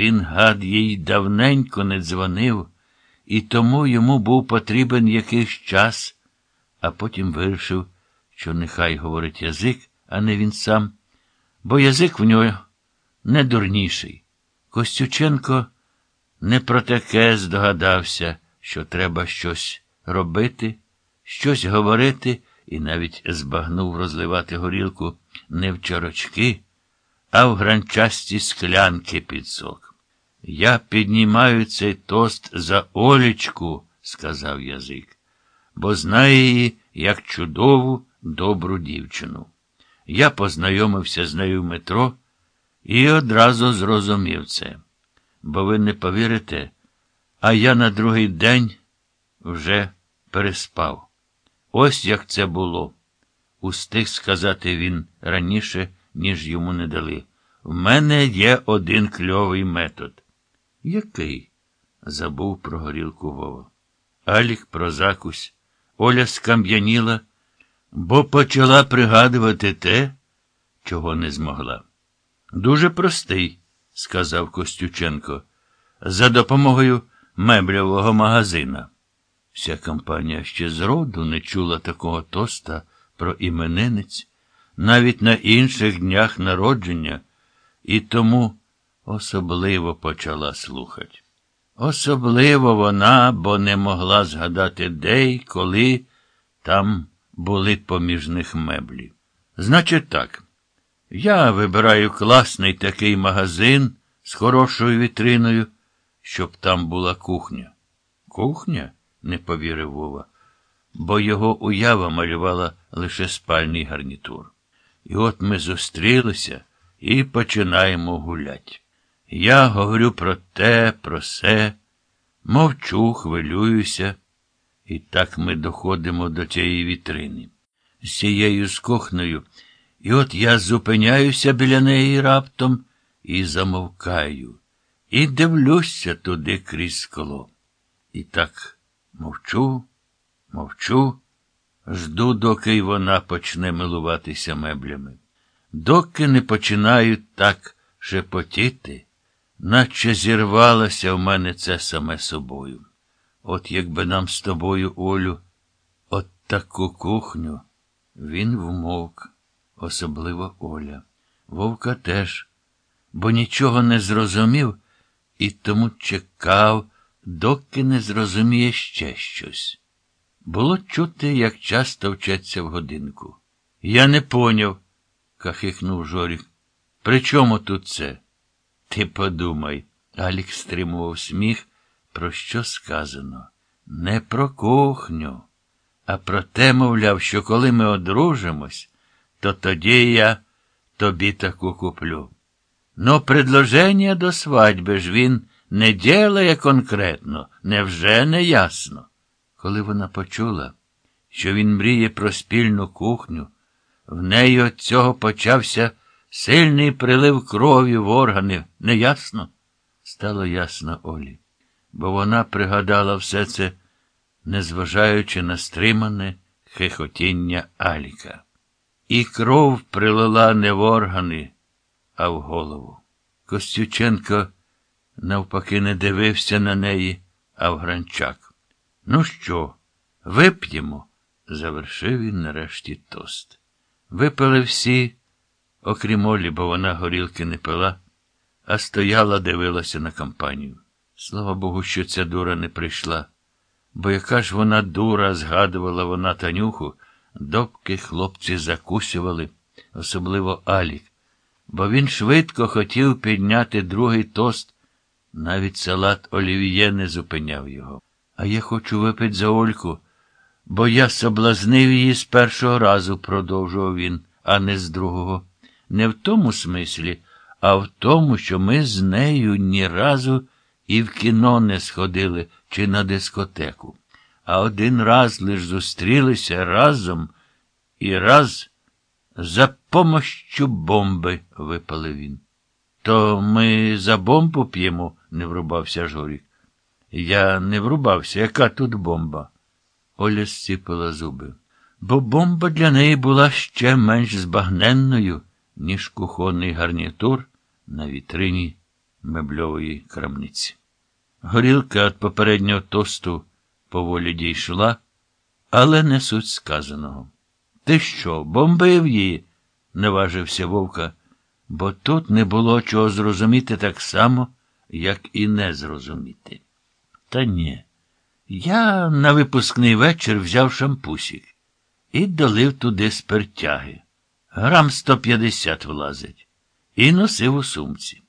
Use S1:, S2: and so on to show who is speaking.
S1: Він, гад, їй давненько не дзвонив, і тому йому був потрібен якийсь час, а потім вирішив, що нехай говорить язик, а не він сам, бо язик в нього не дурніший. Костюченко не про таке здогадався, що треба щось робити, щось говорити, і навіть збагнув розливати горілку не в чарочки, а в гранчасті склянки під сок. Я піднімаю цей тост за Олічку, сказав язик, бо знаю її як чудову, добру дівчину. Я познайомився з нею в метро і одразу зрозумів це. Бо ви не повірите, а я на другий день вже переспав. Ось як це було. Устиг сказати він раніше, ніж йому не дали. В мене є один кльовий метод. Який? забув про горілку Вова. Алік про закусь. Оля скам'яніла, бо почала пригадувати те, чого не змогла. Дуже простий, сказав Костюченко, за допомогою меблевого магазина. Вся компанія ще зроду не чула такого тоста про іменинець, навіть на інших днях народження, і тому особливо почала слухати. Особливо вона, бо не могла згадати де й коли там були поміж них меблі. Значить так, я вибираю класний такий магазин з хорошою вітриною, щоб там була кухня. Кухня? не повірив Вова, бо його уява малювала лише спальний гарнітур. І от ми зустрілися і починаємо гулять. Я говорю про те, про се, мовчу, хвилююся, і так ми доходимо до цієї вітрини. З цією скохною, і от я зупиняюся біля неї раптом і замовкаю, і дивлюся туди крізь скло. І так мовчу, мовчу, жду, доки й вона почне милуватися меблями. Доки не починаю так шепотіти наче зірвалося в мене це саме собою. От якби нам з тобою, Олю, от таку кухню, він вмовк, особливо Оля. Вовка теж, бо нічого не зрозумів і тому чекав, доки не зрозуміє ще щось. Було чути, як часто вчаться в годинку. Я не поняв, кахихнув Жорік. При чому тут це? Ти подумай, Алік стримував сміх, про що сказано. Не про кухню, а про те, мовляв, що коли ми одружимось, то тоді я тобі таку куплю. Но предложення до свадьби ж він не ділає конкретно, невже не ясно? Коли вона почула, що він мріє про спільну кухню, в неї от цього почався Сильний прилив крові в органи, не ясно? Стало ясно Олі, бо вона пригадала все це, незважаючи на стримане хихотіння Аліка. І кров прилила не в органи, а в голову. Костюченко навпаки не дивився на неї, а в гранчак. Ну що, вип'ємо? завершив він нарешті тост. Випили всі окрім Олі, бо вона горілки не пила, а стояла, дивилася на компанію. Слава Богу, що ця дура не прийшла. Бо яка ж вона дура, згадувала вона Танюху, допки хлопці закусювали, особливо Алік, бо він швидко хотів підняти другий тост, навіть салат олів'є не зупиняв його. А я хочу випити за Ольку, бо я соблазнив її з першого разу, продовжував він, а не з другого не в тому смислі, а в тому, що ми з нею ні разу і в кіно не сходили чи на дискотеку. А один раз лиш зустрілися разом і раз за помощю бомби, випалив він. То ми за бомбу п'ємо, не врубався Жорік. Я не врубався, яка тут бомба? Оля зціпила зуби. Бо бомба для неї була ще менш збагненною ніж кухонний гарнітур на вітрині мебльової крамниці. Горілка від попереднього тосту поволі дійшла, але не суть сказаного. Ти що, бомбив її? не важився вовка, бо тут не було чого зрозуміти так само, як і не зрозуміти. Та ні. Я на випускний вечір взяв шампусік і долив туди спиртяги. Грам 150 влазить. І носив у сумці.